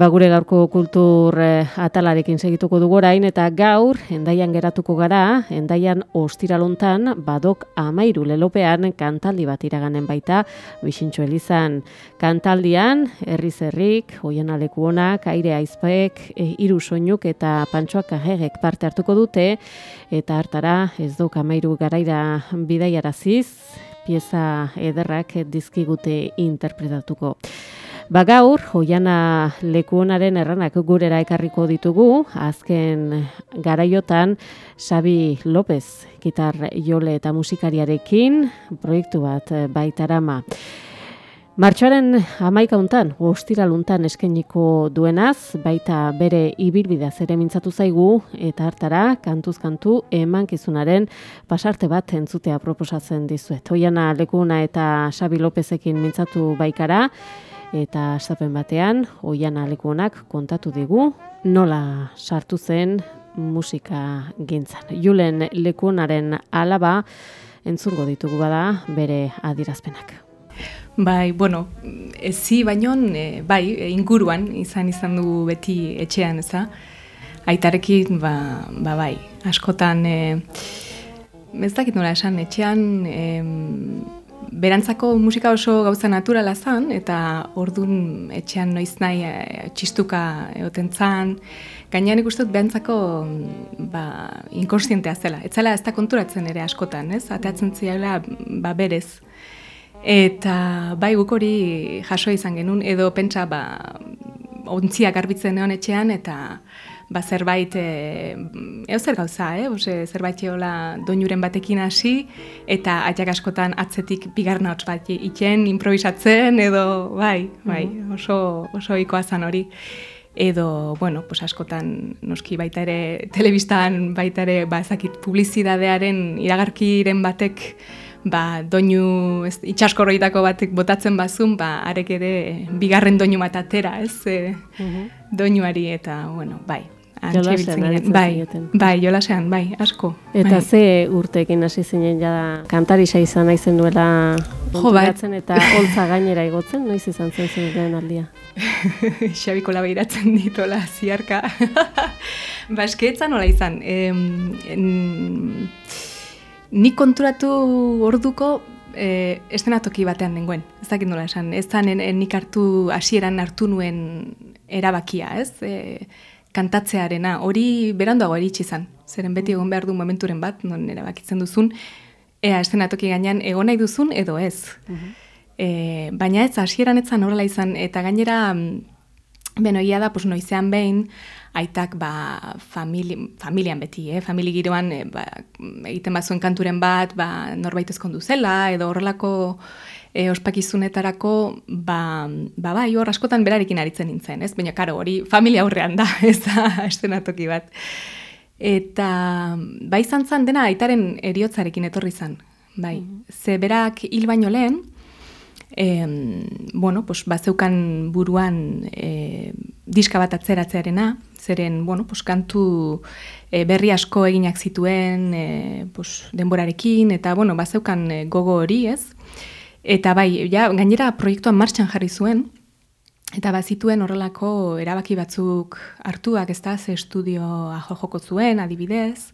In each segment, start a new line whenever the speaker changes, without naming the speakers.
Ba gure gaurko kultur eh, atalarekin segituko dugu orain eta gaur endaian geratuko gara, endaian ostiralontan badok amairu lelopean kantaldi bat iraganen baita, bisintxo elizan kantaldian, herri zerrik, hoien aleku honak, aire aizpek, e, iru soinuk eta pantsoak aherek parte hartuko dute, eta hartara ez dok amairu garaira bidaiaraziz, pieza ederrak dizkigute interpretatuko. Ba gaur, hoiana lekuonaren erranak gurera ekarriko ditugu, azken garaiotan Xabi López, gitar jole eta musikariarekin, proiektu bat baitarama. Martxoaren amaika untan, ostiraluntan eskeniko duenaz, baita bere ibilbidea ere mintzatu zaigu, eta hartara, kantuz kantu, emankizunaren pasarte bat entzutea proposatzen dizuet. Hoiana lekuna eta Xabi Lopezekin mintzatu baikara, eta astapen batean oian alekuonak kontatu digu nola sartu zen musika gintzan. Julen lekuonaren alaba entzungo ditugu bada bere adirazpenak.
Bai, bueno, ezi baino, e, bai, inguruan izan izan du beti etxean, eza? Aitarekin, ba, ba bai, askotan, e, ez dakit nola esan, etxean, e, berantzako musika oso gauza naturala zan, eta ordun etxean noiz nahi e, txistuka egoten zan, gainean ikustot berantzako ba, inkonstientea zela. Ez zela ez da konturatzen ere askotan, ez? Ateatzen ziala ba, berez. Eta bai guk hori jaso izan genuen, edo pentsa ba, ontziak garbitzen egon etxean, eta ba, zerbait, e, eo zer gauza, eh? Ose, zerbait eola doinuren batekin hasi, eta atxak askotan atzetik bigarna hotz bat iken, improvisatzen, edo bai, bai, mhm. oso, oso ikoa zan hori. Edo, bueno, pues askotan noski baita ere, telebistan baita ere, ba, ezakit, publizidadearen iragarkiren batek, ba, doinu ez, itxaskorroitako batek botatzen bazun, ba, arek ere bigarren doinu bat atera, ez, e, doinuari eta, bueno, bai,
Jolasean,
bai, bai, jolasean, bai, asko.
Eta
bai.
ze urteekin hasi zinen jada kantarisa izan naizen duela
jo, bai.
eta holtza gainera igotzen, noiz izan zen zen aldia?
Xabiko labeiratzen ditola ziarka. ba, eskeetzan nola izan. En, nik konturatu orduko e, estenatoki batean nengoen. Ez dakit nola esan. Ez zanen nik hartu, hasieran hartu nuen erabakia, ez? E, kantatzearena, hori beranduago eritsi izan. Zeren beti egon behar du momenturen bat, non erabakitzen duzun, ea estenatoki gainean egon nahi duzun edo ez. e, baina ez, hasieran etzan horrela izan, eta gainera, mm, beno, ia da, pues, noizean behin, aitak ba, famili, familian beti, eh? famili giroan e, ba, egiten bazuen kanturen bat, ba, norbait ezkondu zela, edo horrelako e, ospakizunetarako, ba, ba, bai, hor askotan berarekin aritzen nintzen, ez? Baina, karo, hori familia aurrean da, ez da, estenatoki bat. Eta, bai izan zen dena, aitaren eriotzarekin etorri zen, bai. Mm Ze berak hil baino lehen, e, bueno, pues, bazeukan buruan e, diska bat atzeratzearena, zeren, bueno, pues, kantu e, berri asko eginak zituen e, pues, denborarekin, eta, bueno, bazeukan e, gogo hori, ez? Eta bai, ja, gainera proiektuan martxan jarri zuen, eta bazituen horrelako erabaki batzuk hartuak, ez da, ze estudioa joko zuen, adibidez,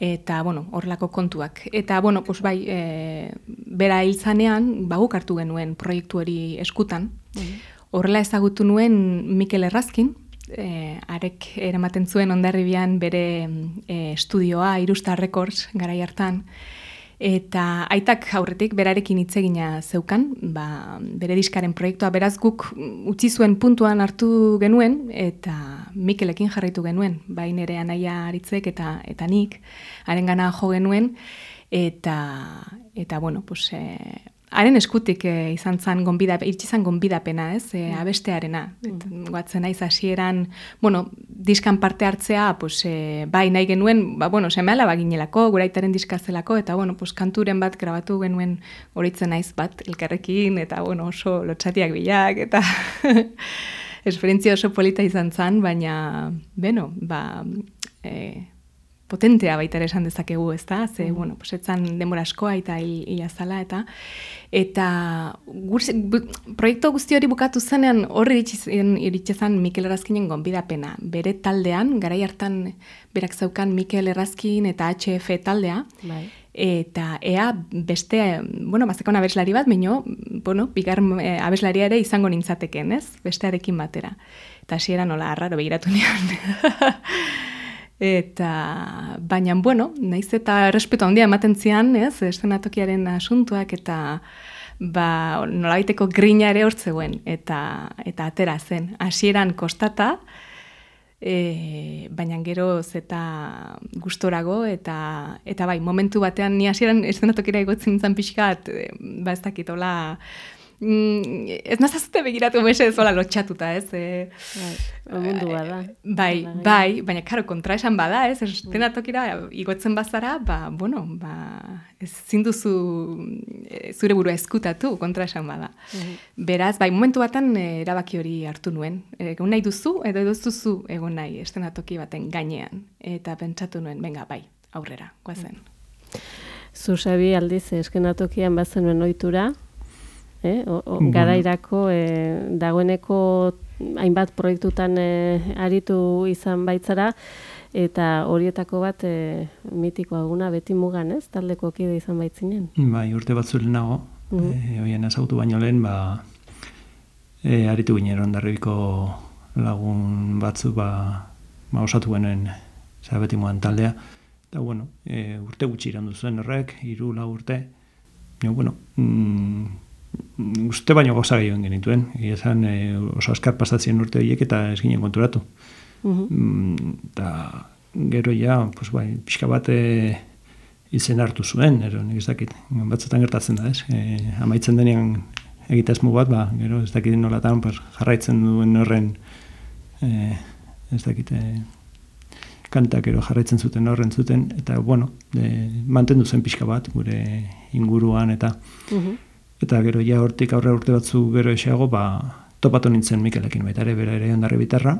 eta, bueno, horrelako kontuak. Eta, bueno, pues bai, e, bera hiltzanean, baguk hartu genuen proiektu hori eskutan. Mhm. Horrela ezagutu nuen Mikel Errazkin, e, arek eramaten zuen ondarribian bere e, estudioa, Irusta Records, garai hartan, Eta aitak aurretik berarekin hitz egina zeukan, ba, bere diskaren proiektua. Beraz guk utzi zuen puntuan hartu genuen eta Mikelekin jarraitu genuen, bain ere anaia aritzek eta eta nik harengana jo genuen. Eta eta bueno, pues eh, haren eskutik e, izan zan gonbida, irtsi gonbidapena, ez, e, abestearena. Mm. Guatzen naiz hasieran, bueno, diskan parte hartzea, pues, e, bai nahi genuen, ba, bueno, seme alaba ginelako, guraitaren diskazelako, eta, bueno, pues, kanturen bat grabatu genuen horitzen naiz bat elkarrekin, eta, bueno, oso lotxatiak bilak, eta esperientzia oso polita izan zan, baina, beno, ba, e, potentea baita ere esan dezakegu, ez da? Ze, mm. bueno, pues, etzan demora askoa eta hila zala, eta eta proiektu guzti hori bukatu zenean horri iritzizan Mikel Errazkinen gonbidapena. Bere taldean, garai hartan berak zaukan Mikel Errazkin eta HF taldea, bai. eta ea beste, bueno, bazekon abeslari bat, baino, bueno, bigar e, abeslaria ere izango nintzateken, ez? Bestearekin batera. Eta hasiera nola arraro begiratu nian. Eta, baina, bueno, naiz eta respeto handia ematen zian, ez, estenatokiaren asuntuak eta ba, nolabaiteko grina ere hortzegoen, eta, eta atera zen. Hasieran kostata, e, baina gero zeta gustorago, eta, eta bai, momentu batean ni hasieran estenatokira egotzen zan pixkat, e, ba ez dakitola, mm, ez nazazute begiratu mese zola lotxatuta, ez? E,
bai, mundu bada.
Bai, bai, baina karo, kontra esan bada, ez? Ez dena tokira, igotzen bazara, ba, bueno, ba, ez zinduzu e, zure burua eskutatu kontra esan bada. Mhm. Beraz, bai, momentu batan erabaki hori hartu nuen. Egon nahi duzu, edo duzu egon nahi estenatoki baten gainean. Eta pentsatu nuen, venga, bai, aurrera, guazen.
Zuzabi aldiz eskenatokian bazen ohitura, eh? O, o, garairako e, dagoeneko hainbat proiektutan e, aritu izan baitzara, eta horietako bat e, mitikoa aguna beti mugan, ez? Taldeko kide izan baitzinen.
Bai, urte bat zuen nago, mm -hmm. hoien azautu baino lehen, ba, e, aritu ginen ondarribiko lagun batzu, ba, ba osatu genuen beti mugan taldea. Eta, bueno, e, urte gutxi irandu zuen horrek, iru, lau urte. Ja, bueno, mm, uste baino goza gehioen genituen. Egia zan, e, oso askar pasatzen urte horiek eta ez ginen konturatu. Mm, eta gero ja, pues bai, pixka bat e, izen hartu zuen, ero, nik ez dakit, batzutan gertatzen da, ez? E, amaitzen denean egitazmu bat, ba, gero ez dakit nolatan pues, jarraitzen duen horren e, ez dakit e, kantak ero jarraitzen zuten horren zuten, eta bueno, e, mantendu zen pixka bat gure inguruan, eta Eta gero ja hortik aurre urte batzu gero esago, ba, topatu nintzen Mikelekin baita ere, bera ere ondarri bitarra.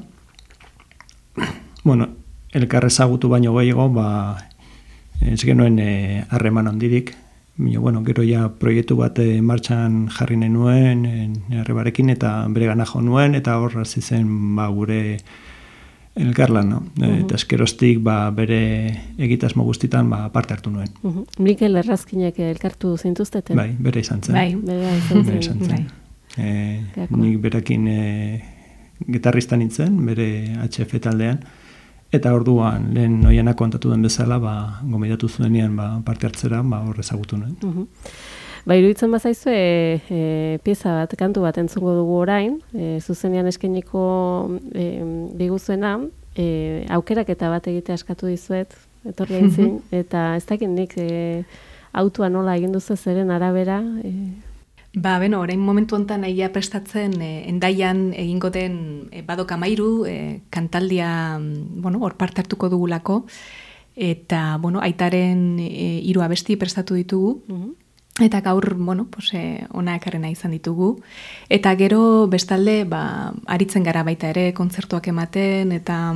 bueno, elkarre zagutu baino gehiago, ba, ez genuen eh, harreman ondirik. Mino, bueno, gero ja proiektu bat e, martxan jarri nuen, e, eta bere gana jo nuen, eta horra zizen ba, gure elkarlan, no? Uh -huh. Eta eskerostik ba, bere egitasmo guztitan ba, parte hartu nuen.
Uh -huh. Mikel Errazkinek elkartu zintuzteten?
Bai, bere izan zen.
Bai, bere izan zen. Bai.
E, nik berakin e, gitarristan nintzen, bere HF taldean, eta orduan lehen noiena kontatu den bezala, ba, gomidatu zuenean ba, parte hartzera, ba, horrezagutu nuen. Uh
Ba, iruditzen bazaizu, e, e, pieza bat, kantu bat entzungo dugu orain, e, zuzenean eskeniko e, biguzuena, e, aukerak eta bat egite askatu dizuet, etorri aintzin, eta ez dakit nik e, autua nola egin duzu zeren arabera. E.
Ba, beno, orain momentu honetan egia prestatzen, e, endaian egingo den e, badok amairu, e, kantaldia, bueno, hor parte hartuko dugulako, eta, bueno, aitaren e, iru abesti prestatu ditugu, mhm. Eta gaur, bueno, pues, eh, ona ekarrena izan ditugu. Eta gero bestalde, ba, aritzen gara baita ere, kontzertuak ematen, eta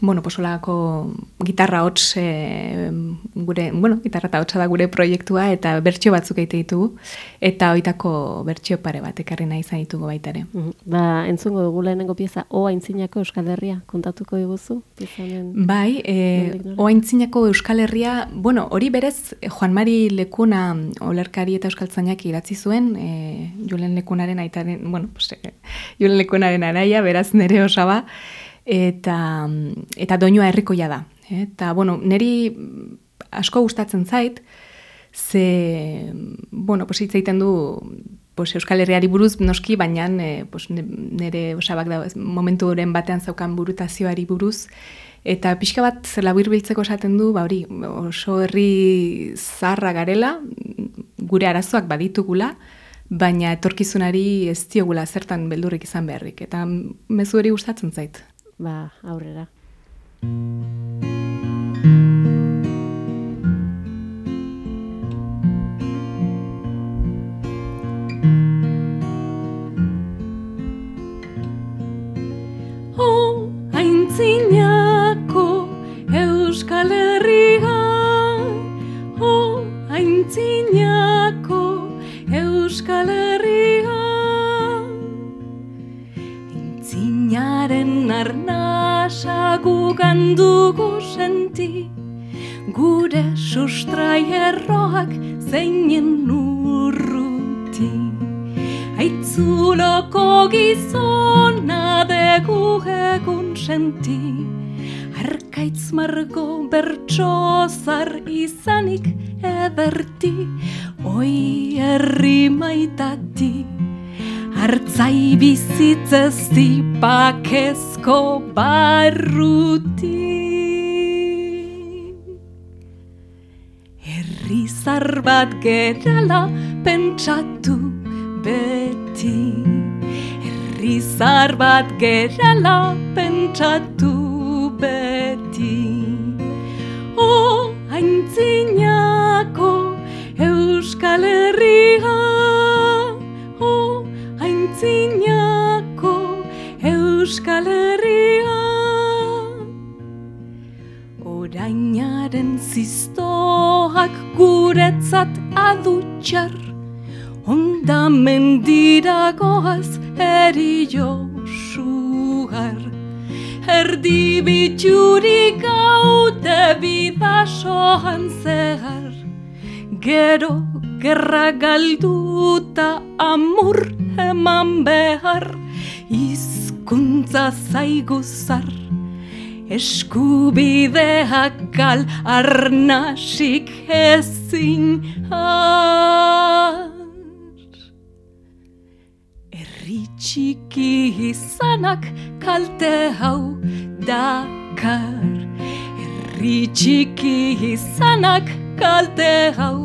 bueno, posolako gitarra hots e, gure, bueno, gitarra eta hotsa da gure proiektua eta bertsio batzuk egite ditugu eta hoitako bertsio pare bat ekarri nahi izan ditugu baita ere.
Mhm. Ba, entzungo dugu lehenengo pieza O aintzinako Euskal Herria kontatuko diguzu? Pizanen...
Bai, e, O aintzinako Euskal Herria, bueno, hori berez Juan Mari Lekuna olerkari eta euskaltzainak idatzi zuen, e, Julen Lekunaren aitaren, bueno, pues, Julen Lekunaren araia, beraz nere osaba, eta eta doinua herrikoia da. Eta bueno, neri asko gustatzen zait ze bueno, pues hitz egiten du pues Euskal Herriari buruz noski baina e, pues nere osabak da momenturen batean zaukan burutazioari buruz eta pixka bat zela biltzeko esaten du, ba hori, oso herri zarra garela, gure arazoak baditugula, baina etorkizunari ez diogula zertan beldurrik izan beharrik. Eta mezu hori gustatzen zait
ba, aurrera.
Oh, aintzinako Euskal Herria Oh, aintzinako Euskal Herria gugan dugu senti. Gure sustrai erroak zeinen urruti. Aitzuloko gizona degu egun senti. Arkaitz margo bertxozar izanik ederti. Oi herri maitati Artzai bizitzez dipakezko barruti. Herrizar bat gerala pentsatu beti. Herrizar bat gerala pentsatu beti. O haintzinako Euskal Herria Zinako Euskal Herria. Orainaren ziztoak guretzat adutxar Onda mendira goaz eri josugar Erdi bitxurik haute bidasoan zehar Gero gerra galduta amur eman behar izkuntza zaiguzar eskubideak gal arnasik ezin har. Erri txiki izanak kalte hau dakar. Erri txiki izanak kalte hau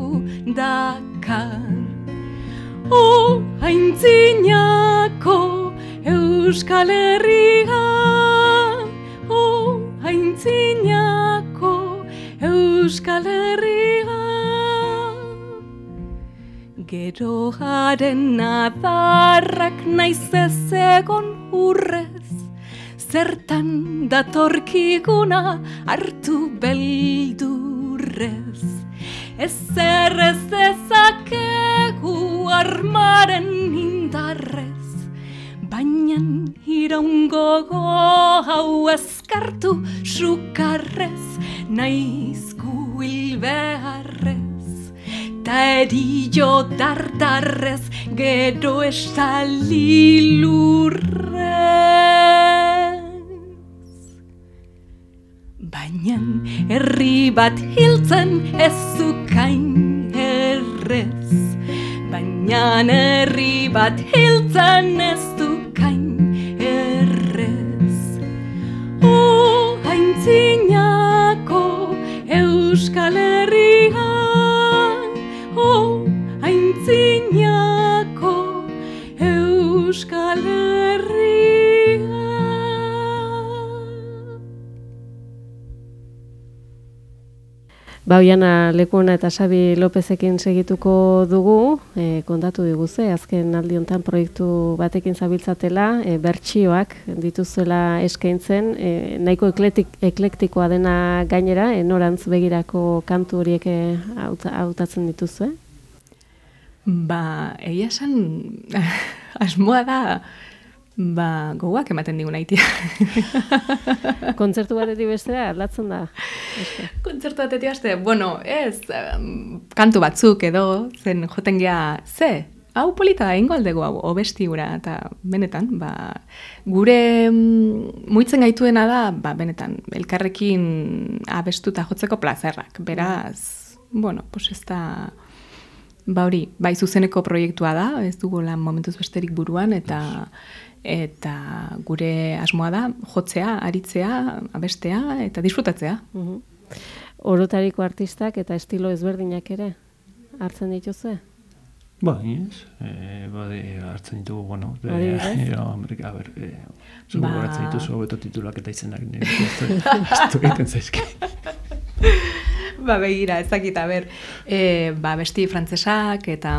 dakar O haintzinako Euskal Herria O haintzinako Euskal Herria Gero jaren nadarrak naiz ez egon urrez. Zertan datorkiguna hartu beldurrez Ez errez ezakegu armaren indarrez Baina iraungo hau eskartu sukarrez Naizku hil beharrez. Ta erillo dardarrez gero estalilurrez herri bat hiltzen ez zukain errez. Baina herri bat hiltzen ez dukain errez. O haintzinako Euskal Herria O haintzinako Euskal Herria
Ba, oiana Lekuona eta Xabi Lopezekin segituko dugu, e, kontatu diguze, azken aldi honetan proiektu batekin zabiltzatela, e, bertsioak dituzuela eskaintzen, e, nahiko ekletik, eklektikoa dena gainera, e, norantz begirako kantu horiek e, hauta- hautatzen dituzue?
Ba, egia esan, asmoa da, ba, gogoak ematen digun aitia.
Kontzertu batetik bestera aldatzen da.
Kontzertu batetik aste, bueno, ez, kantu batzuk edo, zen joten gea, ze, hau polita da, ingo aldego hau, obesti gura, eta benetan, ba, gure mm, muitzen gaituena da, ba, benetan, elkarrekin abestuta jotzeko plazerrak, beraz, bueno, pues ez da, ba hori, bai zuzeneko proiektua da, ez dugu lan momentuz besterik buruan, eta eta gure asmoa da jotzea, aritzea, abestea eta disfrutatzea.
Mhm. Orotariko artistak eta estilo ezberdinak ere hartzen dituzue?
Bai, ez. E, bade, hartzen ditugu, bueno, de,
Adibidez?
e, Amerika, ber, e, zu
Ba-
gogoratzen dituzu hobeto titulak eta izenak nire ez du egiten zaizki.
Ba, begira, ez dakit, a ber, e, ba, besti frantzesak eta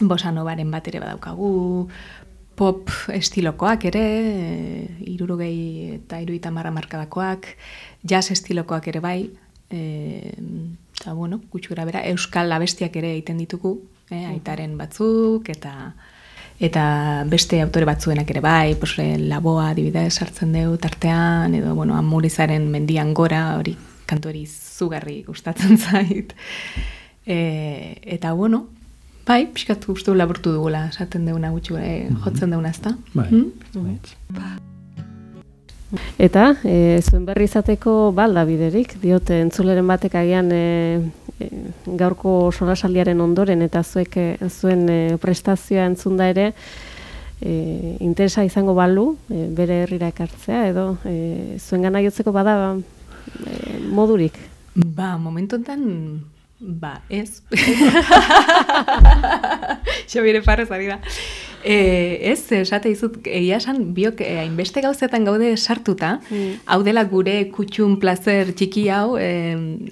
bossa novaren bat ere badaukagu, pop estilokoak ere, e, irurogei eta iruita marra markadakoak, jazz estilokoak ere bai, e, eta bueno, gutxu gara bera, euskal abestiak ere egiten ditugu, e, aitaren batzuk, eta eta beste autore batzuenak ere bai, pues, laboa adibidez sartzen deu tartean, edo, bueno, amurizaren mendian gora, hori kantu hori zugarri gustatzen zait. E, eta, bueno, bai, pixkat uste laburtu dugula, esaten deuna gutxu, e, jotzen deuna, ezta?
Bai,
Mm?
bai.
Eta, e, zuen berri izateko balda biderik, diote entzuleren batek agian e, e, gaurko solasaldiaren ondoren eta zuek e, zuen e, prestazioa entzunda ere e, interesa izango balu e, bere herrira ekartzea edo e, zuen gana jotzeko bada e, modurik.
Ba, momentu enten, ba, ez. Xabire parrez ari da. E, ez, esate izut, egia esan, biok, eh, hainbeste gauzetan gaude sartuta, hau dela gure kutxun plazer txiki hau, e,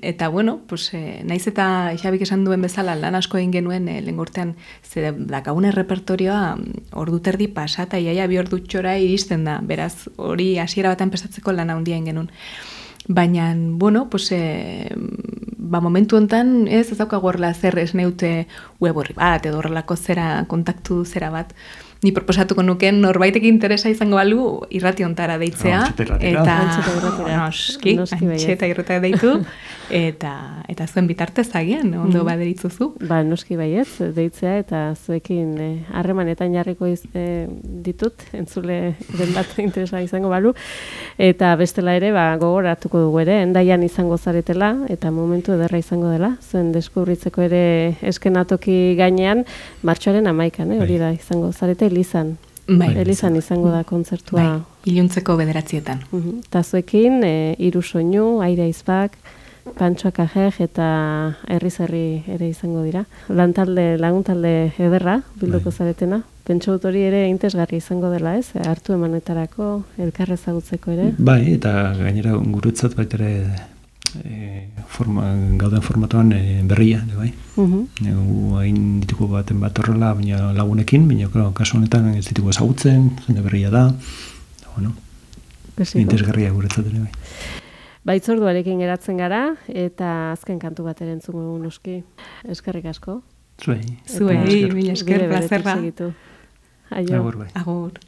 eta bueno, pues, e, naiz eta Xabik esan duen bezala lan asko egin genuen e, lengurtean, ze dakagune repertorioa mm, ordu terdi pasata, iaia bi ordu txora iristen da, beraz, hori hasiera batean prestatzeko lan handia egin genuen. Baina, bueno, pues, e, ba, momentu hontan ez ez daukagu horrela zer ez neute web horri bat, edo horrelako zera, kontaktu zera bat. Ni proposatuko nuken norbaitek interesa izango balu irrati ontara deitzea.
Irratira.
Eta, noski, antxeta irratira deitu. Eta, eta zuen bitartez agian, ondo baderitzuzu.
Ba, noski baietz, deitzea eta zuekin eh, harremanetan jarriko iz, eh, ditut, entzule den bat interesa izango balu. Eta bestela ere, ba, gogoratuko dugu ere, endaian izango zaretela, eta momentu ederra izango dela, zuen deskubritzeko ere eskenatoki gainean, martxoaren amaikan, eh, hori da, izango zarete Elizan.
Bai.
Elizan izango da kontzertua.
Bai, iluntzeko bederatzietan.
Mhm. Eta zuekin, e, iru soinu, aire izbak, pantxoak ajej eta herriz herri ere izango dira. Lantalde, laguntalde ederra, bilduko
Bai.
zaretena. Pentsa dut hori ere intesgarri izango dela, ez? Hartu emanetarako, elkarrezagutzeko ere.
Bai, eta gainera guretzat baita ere e, forma, gauden formatoan e, berria, ere bai.
Mhm.
E, gu hain dituko baten bat horrela, baina lagunekin, baina claro, kasu honetan ez ditugu ezagutzen, jende berria da, bueno, interesgarria guretzat ere bai.
Baitzorduarekin geratzen gara, eta azken kantu bat ere entzungo dugu noski. Eskerrik asko.
Zuei.
Zuei, mila esker, plazerra.
Aio.
Agur bai.
Agur.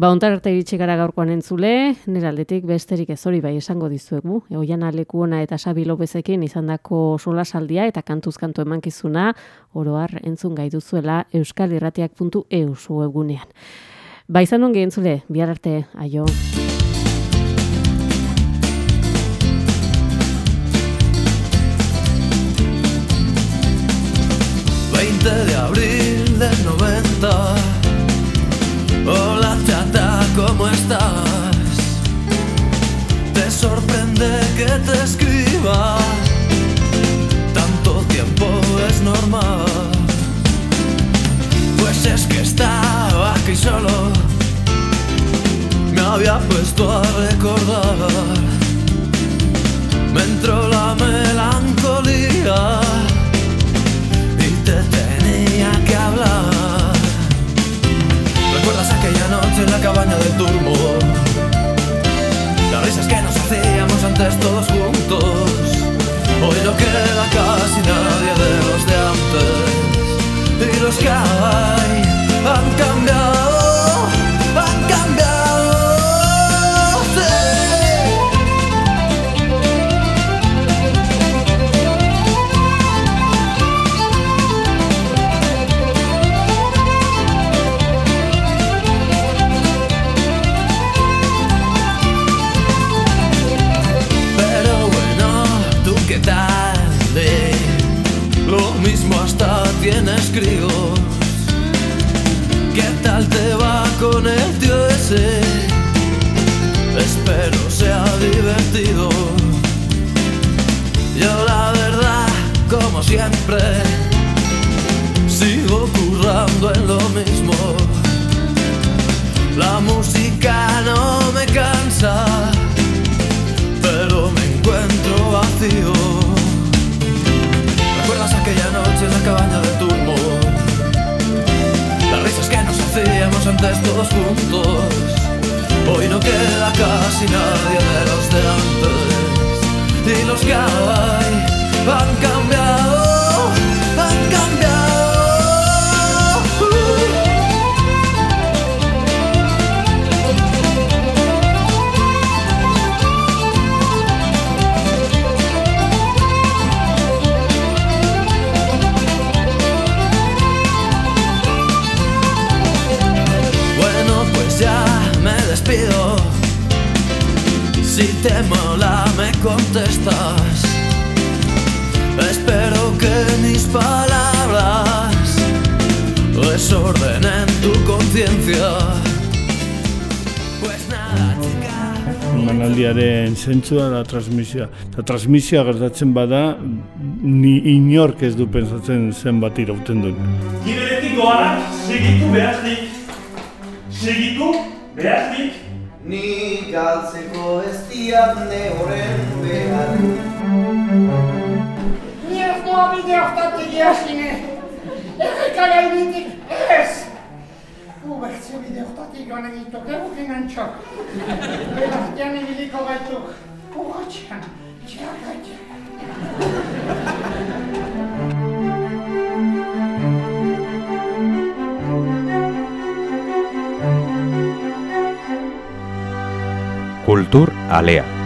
Ba, ontar arte iritsi gara gaurkoan entzule, nire aldetik besterik ez hori bai esango dizuegu. Eoian aleku ona eta Xabi Lopezekin izandako solasaldia eta kantuz kantu emankizuna oroar entzun gai duzuela euskalirratiak.eus webunean. Ba, izan ongi entzule, bihar arte, aio.
de abril del 90 te escriba. Tanto tiempo es normal. Pues es que estaba aquí solo. Me había puesto a recordar. Me entró la melancolía. Y te tenía que hablar. ¿Recuerdas aquella noche en la cabaña del turbo? Antes todos juntos. Hoy no queda casi nadie de los de antes. Y los que hay han de los de antes. Y los que hay han cambiado, te mola, me contestas. Espero que mis palabras desorden en tu conciencia. Pues nada, chica.
Emanaldiaren zentzua da transmisioa. Eta transmisioa gertatzen bada, ni inork ez du pensatzen zenbat irauten duen.
Giberetik doanak segitu behaznik. Segitu behaznik.
Ni galtzeko ez diat ne horren behar
Ni ez doa bide hortatik jasine. Erreka gainetik ez. Ubertze bide hortatik joan egituk, egukin antxok. Belartian ibiliko gaituk. Urratxean, txarra.
Kultur Alea.